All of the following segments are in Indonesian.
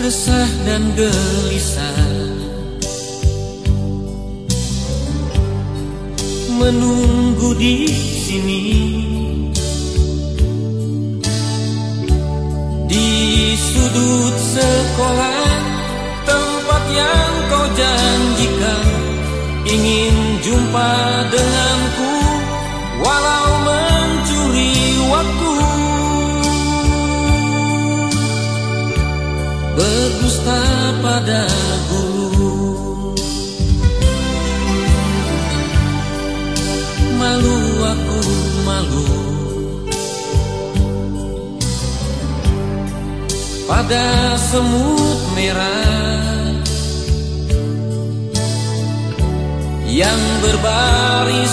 resah dan gelisah. Menunggu di sini. Di sudut sekolah tempat yang kau janjikan ingin jumpa denganku berdusta pada guru malu aku malu. Pada semut merah yang berbaris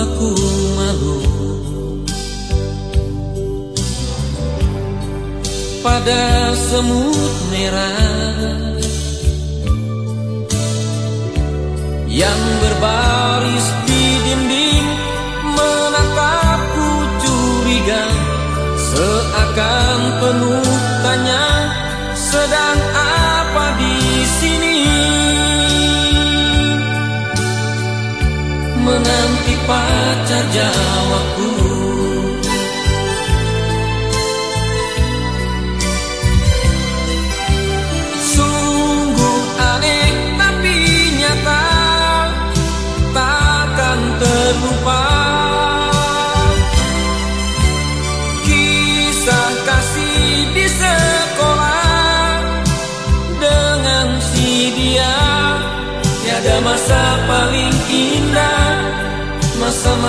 aku malu. Pada semut merah yang berbaris di dinding menatapku curiga. Seakan penuh tanya sedang apa di sini menanti pacar jawabku